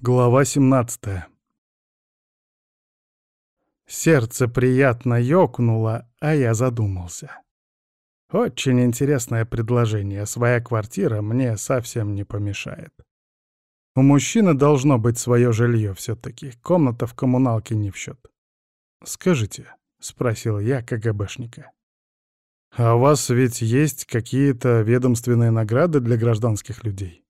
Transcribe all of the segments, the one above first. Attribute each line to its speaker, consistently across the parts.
Speaker 1: Глава 17 Сердце приятно ёкнуло, а я задумался. Очень интересное предложение. Своя квартира мне совсем не помешает. У мужчины должно быть свое жилье все-таки. Комната в коммуналке не в счет. «Скажите», — спросил я КГБшника, — «а у вас ведь есть какие-то ведомственные награды для гражданских людей?»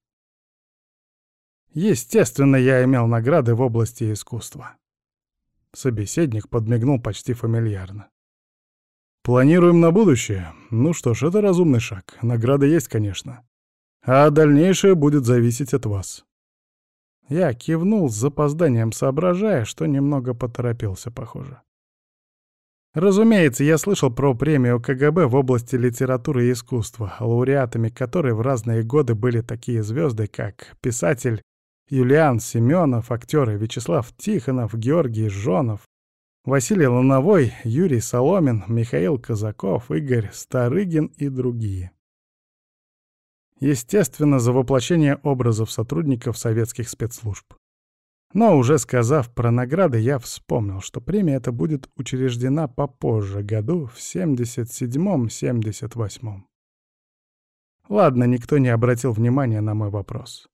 Speaker 1: Естественно, я имел награды в области искусства. Собеседник подмигнул почти фамильярно. Планируем на будущее. Ну что ж, это разумный шаг. Награда есть, конечно. А дальнейшее будет зависеть от вас. Я кивнул с запозданием, соображая, что немного поторопился, похоже. Разумеется, я слышал про премию КГБ в области литературы и искусства, лауреатами которой в разные годы были такие звезды, как писатель Юлиан Семенов, актеры Вячеслав Тихонов, Георгий Жонов, Василий Лановой, Юрий Соломин, Михаил Казаков, Игорь Старыгин и другие. Естественно, за воплощение образов сотрудников советских спецслужб. Но уже сказав про награды, я вспомнил, что премия эта будет учреждена попозже, году в 77-78. Ладно, никто не обратил внимания на мой вопрос.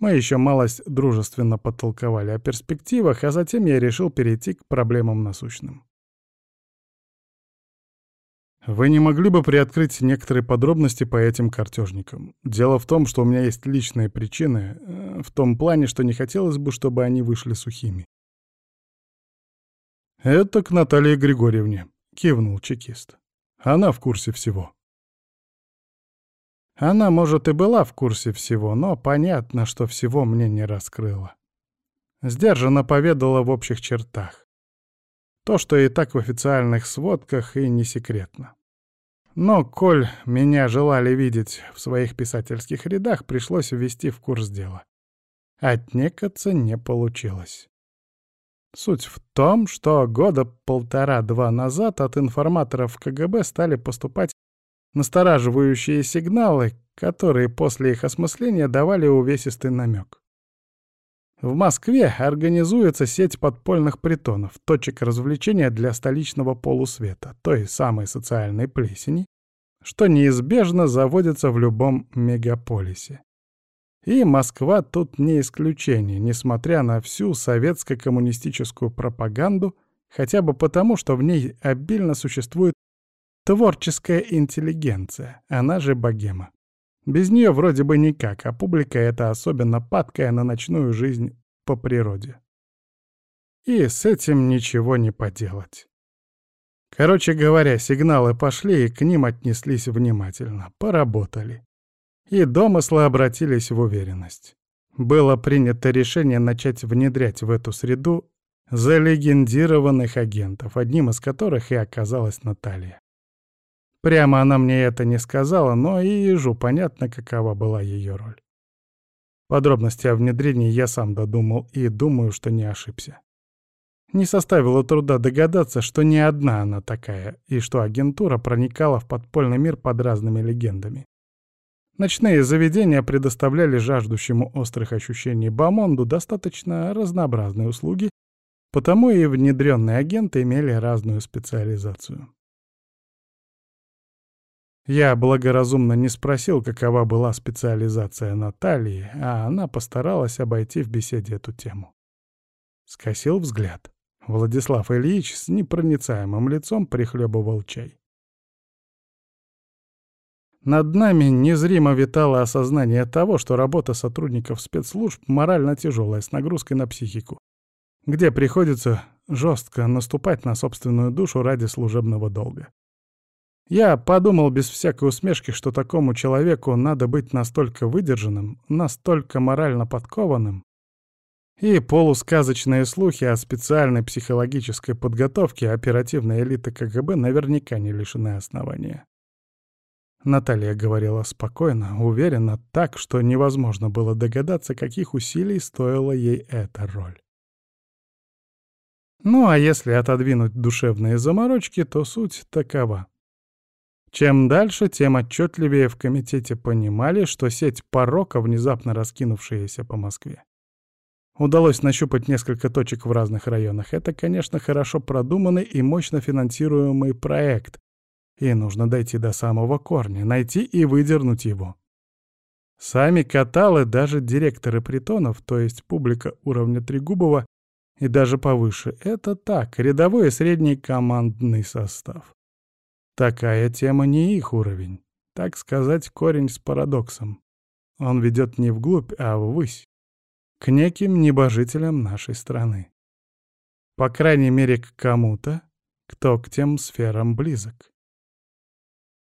Speaker 1: Мы еще малость дружественно подтолковали о перспективах, а затем я решил перейти к проблемам насущным. Вы не могли бы приоткрыть некоторые подробности по этим картежникам? Дело в том, что у меня есть личные причины, э, в том плане, что не хотелось бы, чтобы они вышли сухими. «Это к Наталье Григорьевне», — кивнул чекист. «Она в курсе всего». Она, может, и была в курсе всего, но понятно, что всего мне не раскрыла. Сдержанно поведала в общих чертах. То, что и так в официальных сводках, и не секретно. Но, коль меня желали видеть в своих писательских рядах, пришлось ввести в курс дела. Отнекаться не получилось. Суть в том, что года полтора-два назад от информаторов КГБ стали поступать настораживающие сигналы, которые после их осмысления давали увесистый намек. В Москве организуется сеть подпольных притонов, точек развлечения для столичного полусвета, той самой социальной плесени, что неизбежно заводится в любом мегаполисе. И Москва тут не исключение, несмотря на всю советско-коммунистическую пропаганду, хотя бы потому, что в ней обильно существует Творческая интеллигенция, она же богема. Без нее вроде бы никак, а публика эта особенно падкая на ночную жизнь по природе. И с этим ничего не поделать. Короче говоря, сигналы пошли, и к ним отнеслись внимательно, поработали. И домыслы обратились в уверенность. Было принято решение начать внедрять в эту среду залегендированных агентов, одним из которых и оказалась Наталья. Прямо она мне это не сказала, но и ежу понятно, какова была ее роль. Подробности о внедрении я сам додумал и думаю, что не ошибся. Не составило труда догадаться, что не одна она такая, и что агентура проникала в подпольный мир под разными легендами. Ночные заведения предоставляли жаждущему острых ощущений Бамонду достаточно разнообразные услуги, потому и внедренные агенты имели разную специализацию. Я благоразумно не спросил, какова была специализация Натальи, а она постаралась обойти в беседе эту тему. Скосил взгляд. Владислав Ильич с непроницаемым лицом прихлебывал чай. Над нами незримо витало осознание того, что работа сотрудников спецслужб морально тяжелая, с нагрузкой на психику, где приходится жестко наступать на собственную душу ради служебного долга. Я подумал без всякой усмешки, что такому человеку надо быть настолько выдержанным, настолько морально подкованным. И полусказочные слухи о специальной психологической подготовке оперативной элиты КГБ наверняка не лишены основания. Наталья говорила спокойно, уверенно, так, что невозможно было догадаться, каких усилий стоила ей эта роль. Ну а если отодвинуть душевные заморочки, то суть такова. Чем дальше, тем отчетливее в комитете понимали, что сеть порока, внезапно раскинувшаяся по Москве, Удалось нащупать несколько точек в разных районах. Это, конечно, хорошо продуманный и мощно финансируемый проект. И нужно дойти до самого корня, найти и выдернуть его. Сами каталы, даже директоры притонов, то есть публика уровня Трегубова и даже повыше, это так, рядовой и средний командный состав. Такая тема не их уровень. Так сказать, корень с парадоксом. Он ведет не вглубь, а ввысь к неким небожителям нашей страны. По крайней мере, к кому-то, кто к тем сферам близок.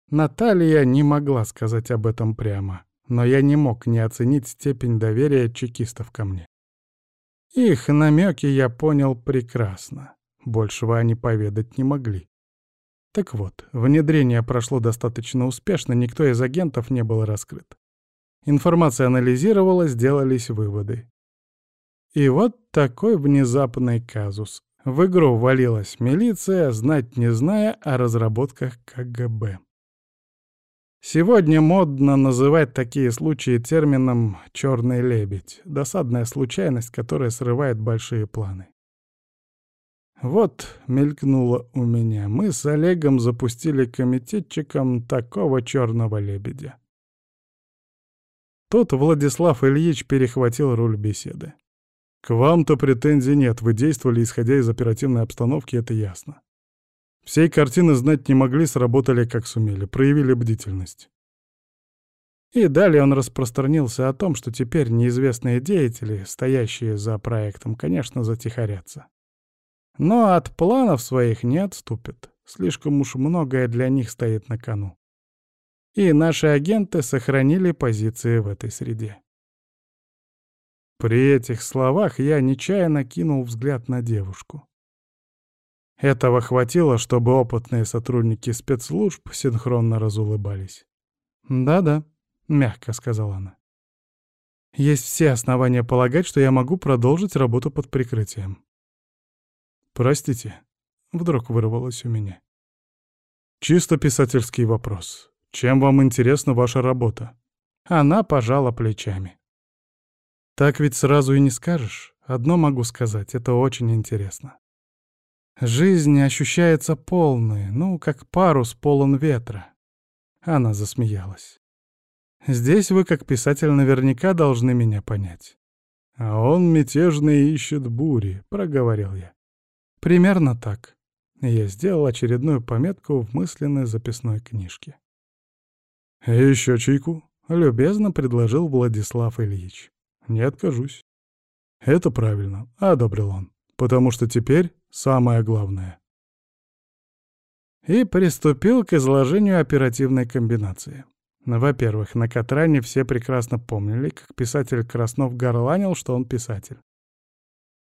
Speaker 1: Наталья не могла сказать об этом прямо, но я не мог не оценить степень доверия чекистов ко мне. Их намеки я понял прекрасно. Большего они поведать не могли. Так вот, внедрение прошло достаточно успешно, никто из агентов не был раскрыт. Информация анализировалась, делались выводы. И вот такой внезапный казус. В игру валилась милиция, знать не зная о разработках КГБ. Сегодня модно называть такие случаи термином «черный лебедь» — досадная случайность, которая срывает большие планы. Вот мелькнуло у меня. Мы с Олегом запустили комитетчиком такого черного лебедя. Тут Владислав Ильич перехватил руль беседы. К вам-то претензий нет, вы действовали, исходя из оперативной обстановки, это ясно. Всей картины знать не могли, сработали как сумели, проявили бдительность. И далее он распространился о том, что теперь неизвестные деятели, стоящие за проектом, конечно, затихарятся. Но от планов своих не отступят. Слишком уж многое для них стоит на кону. И наши агенты сохранили позиции в этой среде. При этих словах я нечаянно кинул взгляд на девушку. Этого хватило, чтобы опытные сотрудники спецслужб синхронно разулыбались. «Да-да», — мягко сказала она. «Есть все основания полагать, что я могу продолжить работу под прикрытием». «Простите», — вдруг вырвалось у меня. «Чисто писательский вопрос. Чем вам интересна ваша работа?» Она пожала плечами. Так ведь сразу и не скажешь. Одно могу сказать, это очень интересно. Жизнь ощущается полной, ну, как парус полон ветра. Она засмеялась. Здесь вы, как писатель, наверняка должны меня понять. А он мятежный ищет бури, проговорил я. Примерно так. Я сделал очередную пометку в мысленной записной книжке. «Еще чайку?» — любезно предложил Владислав Ильич. Не откажусь. Это правильно, одобрил он. Потому что теперь самое главное. И приступил к изложению оперативной комбинации. Во-первых, на Катране все прекрасно помнили, как писатель Краснов горланил, что он писатель.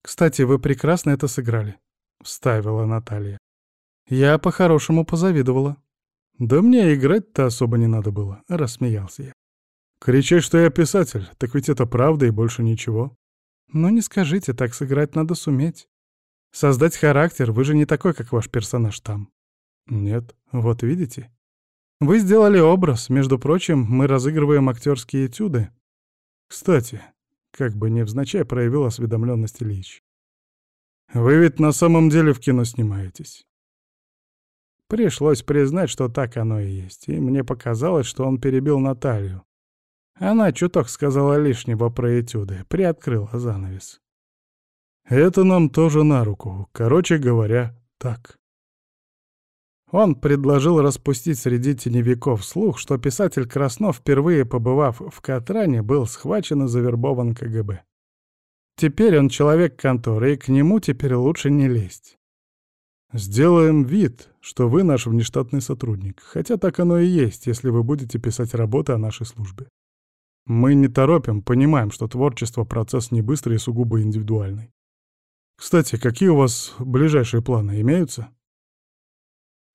Speaker 1: «Кстати, вы прекрасно это сыграли», — вставила Наталья. «Я по-хорошему позавидовала». «Да мне играть-то особо не надо было», — рассмеялся я. Кричать, что я писатель, так ведь это правда и больше ничего. Ну не скажите, так сыграть надо суметь. Создать характер, вы же не такой, как ваш персонаж там. Нет, вот видите. Вы сделали образ, между прочим, мы разыгрываем актерские этюды. Кстати, как бы невзначай проявил осведомленность Ильич. Вы ведь на самом деле в кино снимаетесь. Пришлось признать, что так оно и есть, и мне показалось, что он перебил Наталью. Она чуток сказала лишнего про этюды, приоткрыла занавес. Это нам тоже на руку, короче говоря, так. Он предложил распустить среди теневиков слух, что писатель Краснов, впервые побывав в Катране, был схвачен и завербован КГБ. Теперь он человек конторы, и к нему теперь лучше не лезть. Сделаем вид, что вы наш внештатный сотрудник, хотя так оно и есть, если вы будете писать работы о нашей службе. Мы не торопим, понимаем, что творчество — процесс не быстрый и сугубо индивидуальный. Кстати, какие у вас ближайшие планы имеются?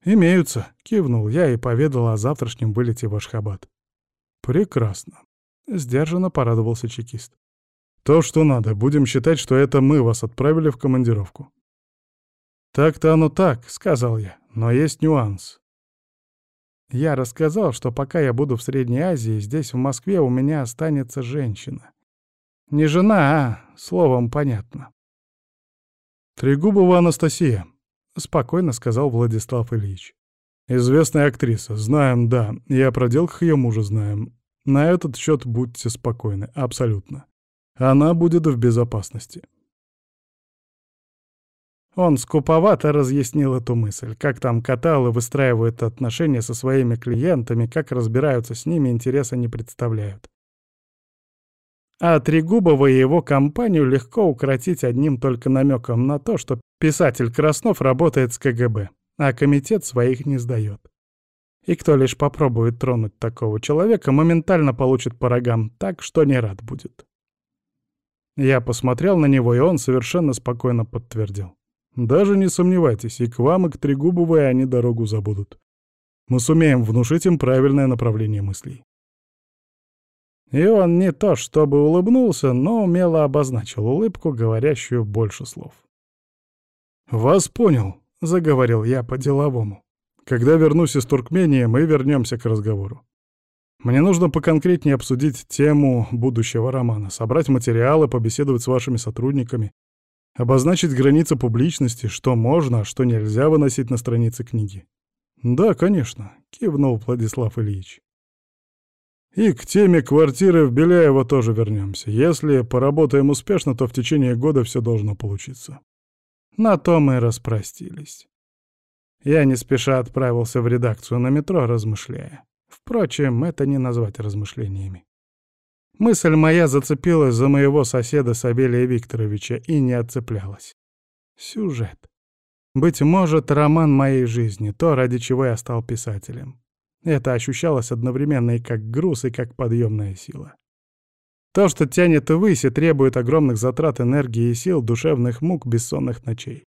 Speaker 1: «Имеются», — кивнул я и поведал о завтрашнем вылете в Ашхабад. «Прекрасно», — сдержанно порадовался чекист. «То, что надо. Будем считать, что это мы вас отправили в командировку». «Так-то оно так», — сказал я, — «но есть нюанс. Я рассказал, что пока я буду в Средней Азии, здесь, в Москве, у меня останется женщина. Не жена, а словом понятно.
Speaker 2: «Трегубова Анастасия», —
Speaker 1: спокойно сказал Владислав Ильич.
Speaker 2: «Известная актриса. Знаем, да. И о проделках ее мужа знаем. На этот счет будьте спокойны. Абсолютно. Она будет в безопасности».
Speaker 1: Он скуповато разъяснил эту мысль, как там каталы выстраивают отношения со своими клиентами, как разбираются с ними, интереса не представляют. А Трегубова и его компанию легко укротить одним только намеком на то, что писатель Краснов работает с КГБ, а комитет своих не сдает. И кто лишь попробует тронуть такого человека, моментально получит по рогам так, что не рад будет. Я посмотрел на него, и он совершенно спокойно подтвердил.
Speaker 2: Даже не сомневайтесь, и к вам, и к Трегубовой они дорогу забудут. Мы сумеем внушить им правильное направление мыслей.
Speaker 1: И он не то чтобы улыбнулся, но умело обозначил улыбку, говорящую больше слов.
Speaker 2: «Вас понял», — заговорил я по-деловому. «Когда вернусь из Туркмении, мы вернемся к разговору. Мне нужно поконкретнее обсудить тему будущего романа, собрать материалы, побеседовать с вашими сотрудниками, Обозначить границы публичности, что можно, а что нельзя выносить на страницы книги. «Да, конечно», — кивнул Владислав Ильич. «И к теме квартиры в Беляево тоже вернемся. Если поработаем успешно, то в течение года все должно получиться».
Speaker 1: На то мы распростились. Я не спеша отправился в редакцию на метро, размышляя. Впрочем, это не назвать размышлениями. Мысль моя зацепилась за моего соседа Савелия Викторовича и не отцеплялась. Сюжет. Быть может, роман моей жизни, то, ради чего я стал писателем. Это ощущалось одновременно и как груз, и как подъемная сила. То, что тянет ввысь и требует огромных затрат энергии и сил, душевных мук, бессонных ночей.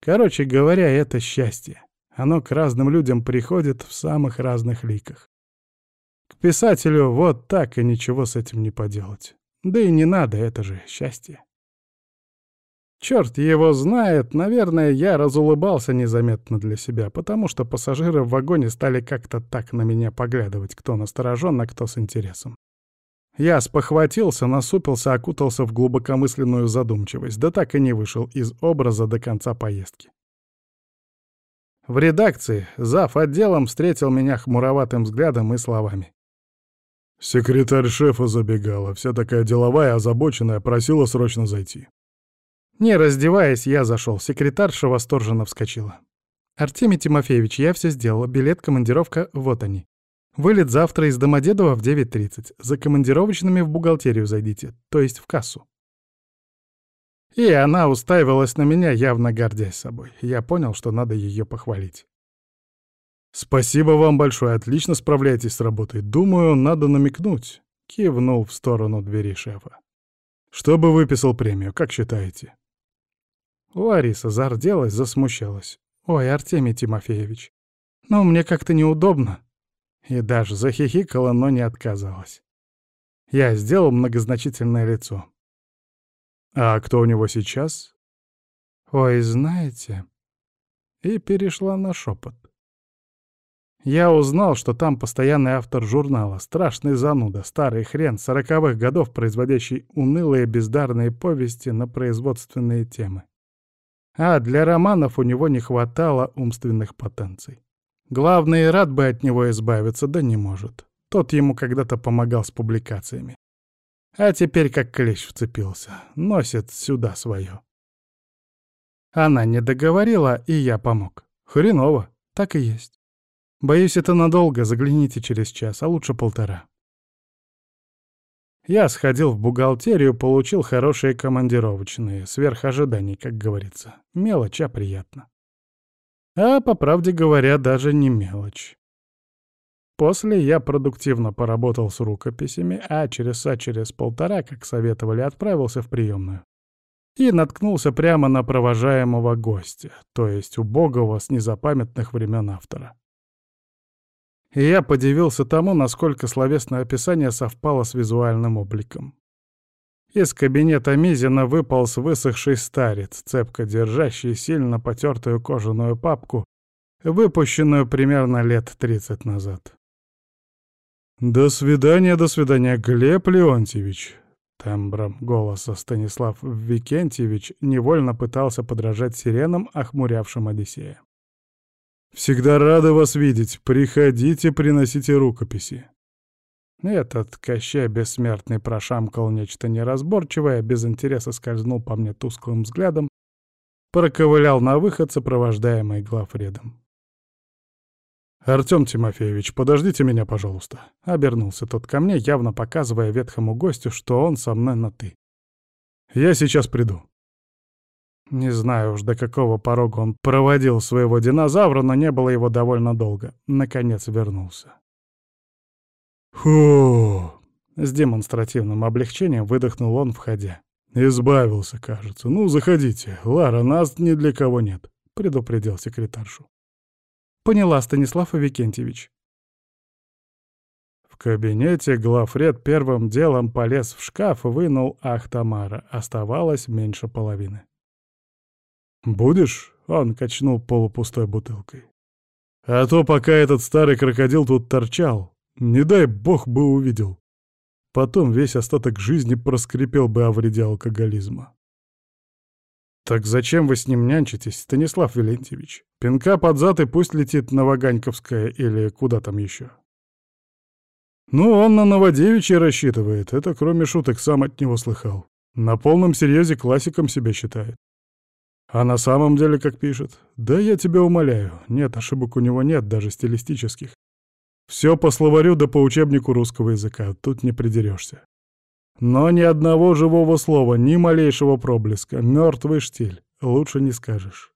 Speaker 1: Короче говоря, это счастье. Оно к разным людям приходит в самых разных ликах. К писателю вот так и ничего с этим не поделать. Да и не надо, это же счастье. Черт его знает, наверное, я разулыбался незаметно для себя, потому что пассажиры в вагоне стали как-то так на меня поглядывать, кто настороженно, кто с интересом. Я спохватился, насупился, окутался в глубокомысленную задумчивость, да так и не вышел из образа до конца поездки. В редакции зав. отделом встретил меня хмуроватым взглядом и словами.
Speaker 2: Секретарь шефа забегала, вся такая деловая, озабоченная, просила срочно зайти.
Speaker 1: Не раздеваясь, я зашел. Секретарша восторженно вскочила. «Артемий Тимофеевич, я все сделала. Билет, командировка, вот они. Вылет завтра из Домодедова в 9.30. За командировочными в бухгалтерию зайдите, то есть в кассу». И она уставилась на меня, явно гордясь собой. Я понял, что надо ее похвалить.
Speaker 2: «Спасибо вам большое, отлично справляетесь с работой. Думаю, надо намекнуть», — кивнул в сторону двери шефа. «Чтобы выписал премию, как считаете?»
Speaker 1: Лариса зарделась, засмущалась. «Ой, Артемий Тимофеевич, ну мне как-то неудобно». И даже захихикала, но не отказалась. Я сделал многозначительное лицо.
Speaker 2: «А кто у него сейчас?»
Speaker 1: «Ой, знаете...» И перешла на шепот. Я узнал, что там постоянный автор журнала, страшный зануда, старый хрен, сороковых годов, производящий унылые бездарные повести на производственные темы. А для романов у него не хватало умственных потенций. Главный рад бы от него избавиться, да не может. Тот ему когда-то помогал с публикациями. А теперь как клещ вцепился, носит сюда свое. Она не договорила, и я помог. Хреново, так и есть. Боюсь, это надолго, загляните через час, а лучше полтора. Я сходил в бухгалтерию, получил хорошие командировочные, сверх ожиданий, как говорится. Мелочь, а приятно. А, по правде говоря, даже не мелочь. После я продуктивно поработал с рукописями, а часа через полтора, как советовали, отправился в приемную. И наткнулся прямо на провожаемого гостя, то есть убогого с незапамятных времен автора. И я подивился тому, насколько словесное описание совпало с визуальным обликом. Из кабинета Мизина выполз высохший старец, цепко держащий сильно потертую кожаную папку, выпущенную примерно лет 30 назад.
Speaker 2: «До свидания, до свидания, Глеб Леонтьевич!»
Speaker 1: Тембром голоса Станислав Викентьевич невольно пытался подражать сиренам, охмурявшим Одиссея. «Всегда рада вас видеть. Приходите, приносите рукописи». Этот Кощей Бессмертный прошамкал нечто неразборчивое, без интереса скользнул по мне тусклым взглядом, проковылял на выход, сопровождаемый главредом. «Артём Тимофеевич, подождите меня, пожалуйста», — обернулся тот ко мне, явно показывая ветхому гостю, что он со мной на «ты». «Я сейчас приду». Не знаю уж, до какого порога он проводил своего динозавра, но не было его довольно долго. Наконец вернулся. «Фу!» — с демонстративным облегчением выдохнул он, входя. «Избавился, кажется. Ну, заходите. Лара, нас ни для кого нет», — предупредил секретаршу.
Speaker 2: Поняла, Станислав Викентьевич.
Speaker 1: В кабинете главред первым делом полез в шкаф, вынул Ахтамара. Оставалось меньше половины. «Будешь?» — он качнул полупустой бутылкой. «А то пока этот старый крокодил тут торчал, не дай бог бы увидел. Потом весь остаток жизни проскрипел бы о вреде алкоголизма». «Так зачем вы с ним нянчитесь, Станислав Вилентьевич? Пинка под зад и пусть летит на Ваганьковское или куда там еще». «Ну, он на Новодевичье рассчитывает, это кроме шуток сам от него слыхал. На полном серьезе классиком себя считает. А на самом деле, как пишет, да я тебя умоляю, нет, ошибок у него нет, даже стилистических. Все по словарю да по учебнику русского языка, тут не придерешься. Но ни одного живого слова, ни малейшего проблеска. Мертвый штиль. Лучше не скажешь.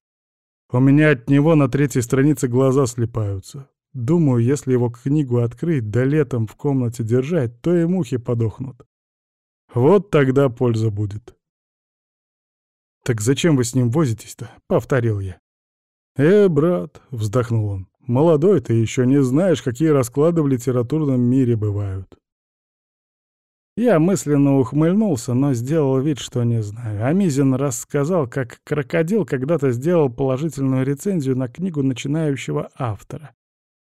Speaker 1: У меня от него на третьей странице глаза слепаются. Думаю, если его книгу открыть, да летом в комнате держать, то и мухи подохнут. Вот тогда польза будет. «Так зачем вы с ним возитесь-то?» — повторил я. «Э, брат», — вздохнул он, — «молодой ты еще не знаешь, какие расклады в литературном мире бывают. Я мысленно ухмыльнулся, но сделал вид, что не знаю. Амизин рассказал, как крокодил когда-то сделал положительную рецензию на книгу начинающего автора,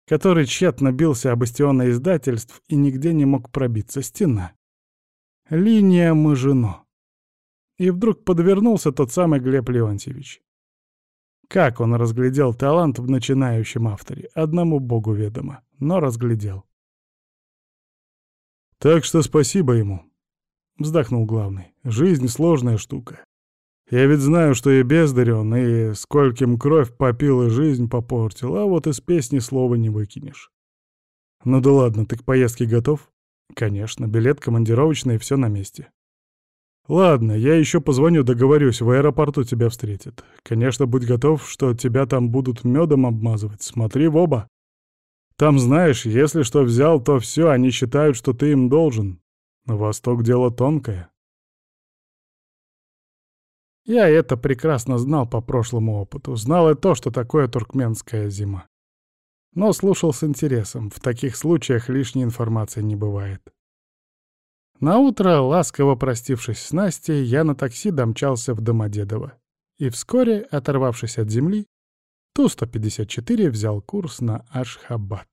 Speaker 1: который тщетно бился об истионное издательств и нигде не мог пробиться стена. Линия Мажино. И вдруг подвернулся тот самый Глеб Леонтьевич. Как он разглядел талант в начинающем авторе, одному богу ведомо, но разглядел. Так что спасибо ему. Вздохнул главный. Жизнь сложная штука. Я ведь знаю, что и бездарь он, и скольким кровь попил и жизнь попортил, а вот из песни слова не выкинешь. Ну да ладно, ты к поездке готов? Конечно, билет командировочный все на месте. Ладно, я еще позвоню, договорюсь, в аэропорту тебя встретят. Конечно, будь готов, что тебя там будут медом обмазывать. Смотри в оба. Там, знаешь, если что взял, то все, они считают, что ты им должен. Восток — дело тонкое. Я это прекрасно знал по прошлому опыту. Знал и то, что такое туркменская зима. Но слушал с интересом. В таких случаях лишней информации не бывает. Наутро, ласково простившись с Настей, я на такси домчался в Домодедово. И вскоре, оторвавшись от земли, Ту-154 взял курс на Ашхабад.